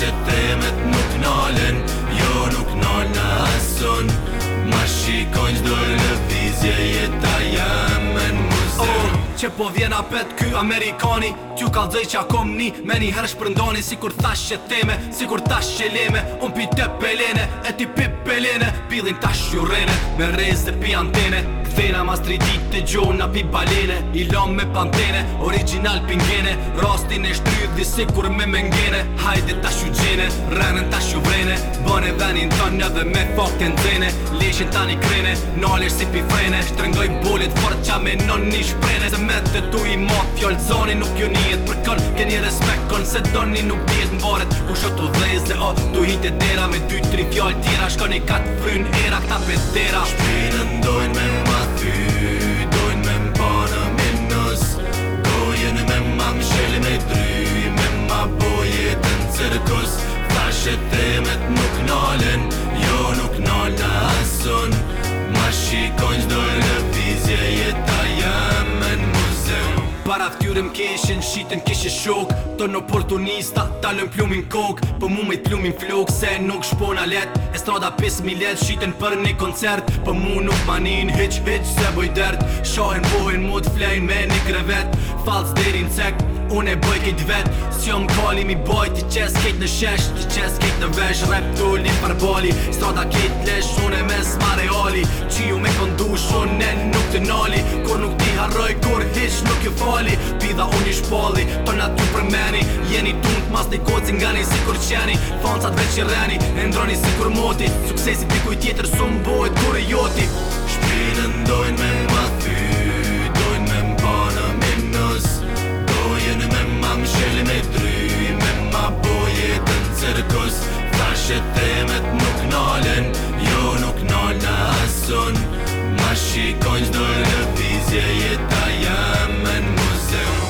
Qashet temet nuk nalen Jo nuk nalë në ason Ma shikojnë qdo lëvizje jeta janë që po vjen pet ky Amerikani Tju ka dhej që akom ni me një herë shpërndoni Si kur thash që teme, si kur thash që leme Unë pi te pelene, e ti pi pelene Pilin tash jurene, me rez dhe pi antene Kthena mas tri të gjonë pi balene I lom me pantene, original pingene Rastin e shtrydhi si kur me mengene Hajde tash u vene Rënën ta shu vrene e venin të një dhe me fokte në dhene Leshin ta një krene si pi frene Shtrëngoj bullit fort qa me non një shprene Se me të tu i ma fjoll zoni nuk ju një jetë përkon Keni respekt kon se doni nuk djetë në voret U shot u dhez dhe o Tu hit e dera me dy tri fjoll tira Shko një katë frynë era këta petera Shpinë ndojnë me kus Ta temet nuk nalen Jo nuk nalen asun Ma shikojnë qdo lëvizje Jeta jam në muzeu Para t'kyrim keshin, shitin kishe shok Tën oportunista, talën plumin kok Po mu me t'plumin flok, se nuk shpona let strada 5000 let, shitin për një koncert Po mu nuk manin, hiq, hiq, se boj dert Shohen, bohen, mu t'flejn me një krevet Falc derin cek, unë e bëj kejt vet S'jo m'kali mi boj, ti qes kejt në shesh Ti qes kejt në vesh, rap t'ulli për bali Strada kejt lesh, unë e me s'ma reali Qiju me kondush, unë e nuk t'nali Kur nuk harroj kur hiq nuk ju fali Pida unë i shpalli, për në të përmeni Jeni tunt, mas një kocin nga një si kur qeni Fancat veç i reni, e ndroni si kur moti Suksesi t'i kuj tjetër su mbojt kur i joti Shpinën dojnë me ma ty Dojnë me mba në minës Dojnë me ma msheli me try Me ma boje të në cirkus Thashe temet nuk nalen Jo nuk nalë në asun Ma shikojnë qdojnë në Росії даємо музеум.